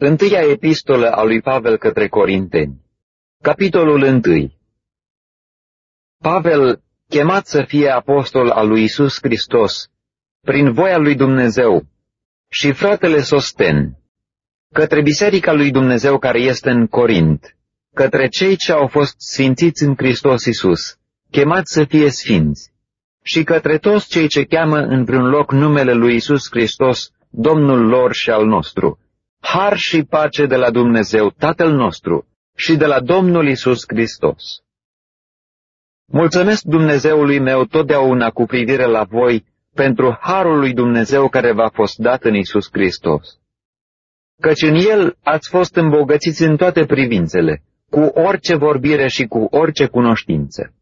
Întâia epistolă a lui Pavel către Corinteni. Capitolul 1 Pavel, chemat să fie apostol al lui Isus Hristos, prin voia lui Dumnezeu, și fratele Sosten, către biserica lui Dumnezeu care este în Corint, către cei ce au fost sfințiți în Hristos Isus, chemați să fie sfinți, și către toți cei ce cheamă în vreun loc numele lui Isus Hristos, Domnul lor și al nostru, har și pace de la Dumnezeu, Tatăl nostru, și de la Domnul Isus Hristos. Mulțumesc Dumnezeului meu totdeauna cu privire la voi pentru harul lui Dumnezeu care v-a fost dat în Isus Hristos. Căci în El ați fost îmbogățiți în toate privințele, cu orice vorbire și cu orice cunoștință.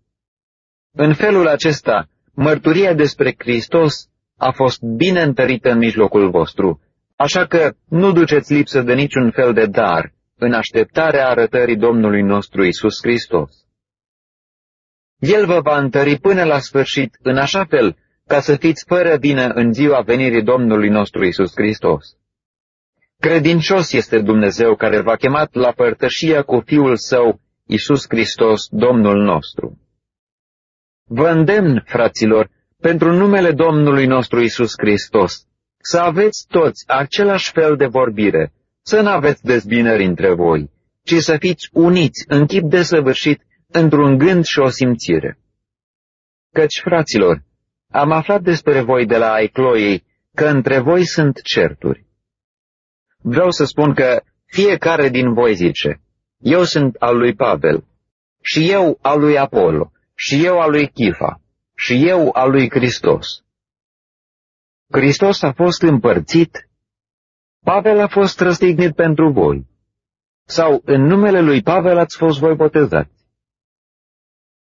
În felul acesta, mărturia despre Hristos a fost bine întărită în mijlocul vostru, așa că nu duceți lipsă de niciun fel de dar în așteptarea arătării Domnului nostru Isus Hristos. El vă va întări până la sfârșit, în așa fel ca să fiți fără vină în ziua venirii Domnului nostru Isus Hristos. Credincios este Dumnezeu care v-a chemat la părtășia cu Fiul Său, Isus Hristos, Domnul nostru. Vă îndemn, fraților, pentru numele Domnului nostru Isus Hristos, să aveți toți același fel de vorbire, să nu aveți dezbinări între voi, ci să fiți uniți în chip desăvârșit într-un gând și o simțire. Căci, fraților, am aflat despre voi de la Aicloiei că între voi sunt certuri. Vreau să spun că fiecare din voi zice, eu sunt al lui Pavel, și eu al lui Apollo, și eu al lui Chifa, și eu al lui Hristos. Hristos a fost împărțit, Pavel a fost răstignit pentru voi, sau în numele lui Pavel ați fost voi botezați.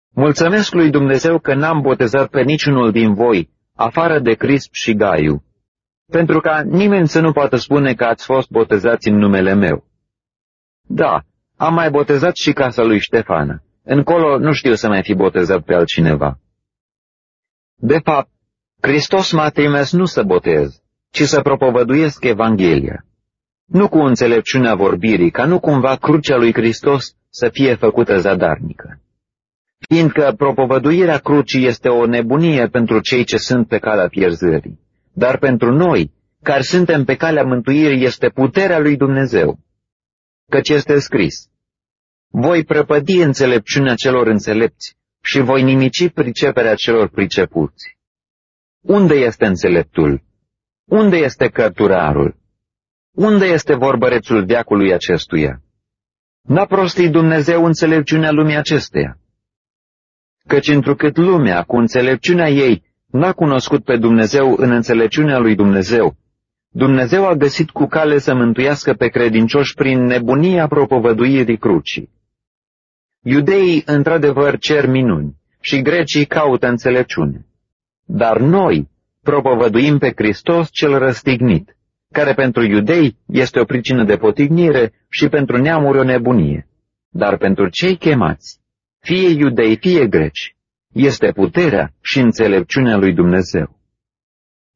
Mulțumesc lui Dumnezeu că n-am botezat pe niciunul din voi, afară de Crisp și Gaiu, pentru ca nimeni să nu poată spune că ați fost botezați în numele meu. Da, am mai botezat și casa lui Ștefana. Încolo nu știu să mai fi botezat pe altcineva. De fapt, Hristos m-a trimis nu să botez, ci să propovăduiesc Evanghelia. Nu cu înțelepciunea vorbirii, ca nu cumva crucea lui Hristos să fie făcută zadarnică. Fiindcă propovăduirea crucii este o nebunie pentru cei ce sunt pe calea pierzării, dar pentru noi, care suntem pe calea mântuirii, este puterea lui Dumnezeu. Căci este scris, voi prăpădi înțelepciunea celor înțelepți și voi nimici priceperea celor pricepuți. Unde este înțeleptul? Unde este cărturarul? Unde este vorbărețul veacului acestuia? N-a prostit Dumnezeu înțelepciunea lumii acesteia. Căci întrucât lumea, cu înțelepciunea ei, n-a cunoscut pe Dumnezeu în înțelepciunea lui Dumnezeu, Dumnezeu a găsit cu cale să mântuiască pe credincioși prin nebunia propovăduirii crucii. Iudeii într-adevăr cer minuni și grecii caută înțelepciune. Dar noi propovăduim pe Hristos cel răstignit, care pentru iudei este o pricină de potignire și pentru neamuri o nebunie. Dar pentru cei chemați, fie iudei, fie greci, este puterea și înțelepciunea lui Dumnezeu.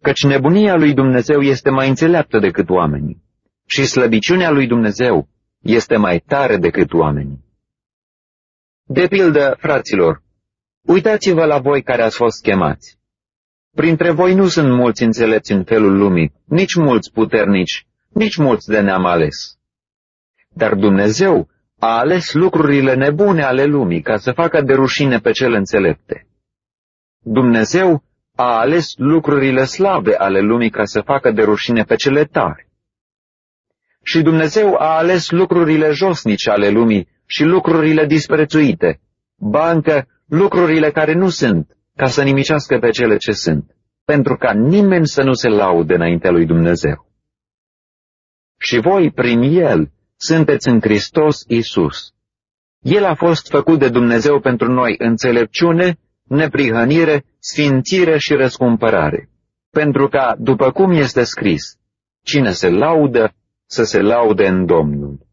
Căci nebunia lui Dumnezeu este mai înțeleaptă decât oamenii și slăbiciunea lui Dumnezeu este mai tare decât oamenii. De pildă, fraților, uitați-vă la voi care ați fost chemați. Printre voi nu sunt mulți înțelepți în felul lumii, nici mulți puternici, nici mulți de neam ales. Dar Dumnezeu a ales lucrurile nebune ale lumii ca să facă de rușine pe cele înțelepte. Dumnezeu a ales lucrurile slabe ale lumii ca să facă de rușine pe cele tari. Și Dumnezeu a ales lucrurile josnice ale lumii și lucrurile disprețuite, bancă lucrurile care nu sunt, ca să nimicească pe cele ce sunt, pentru ca nimeni să nu se laude înaintea lui Dumnezeu. Și voi, prin El, sunteți în Hristos Isus. El a fost făcut de Dumnezeu pentru noi înțelepciune, neprihănire, sfințire și răscumpărare, pentru ca, după cum este scris, cine se laudă, să se laude în Domnul.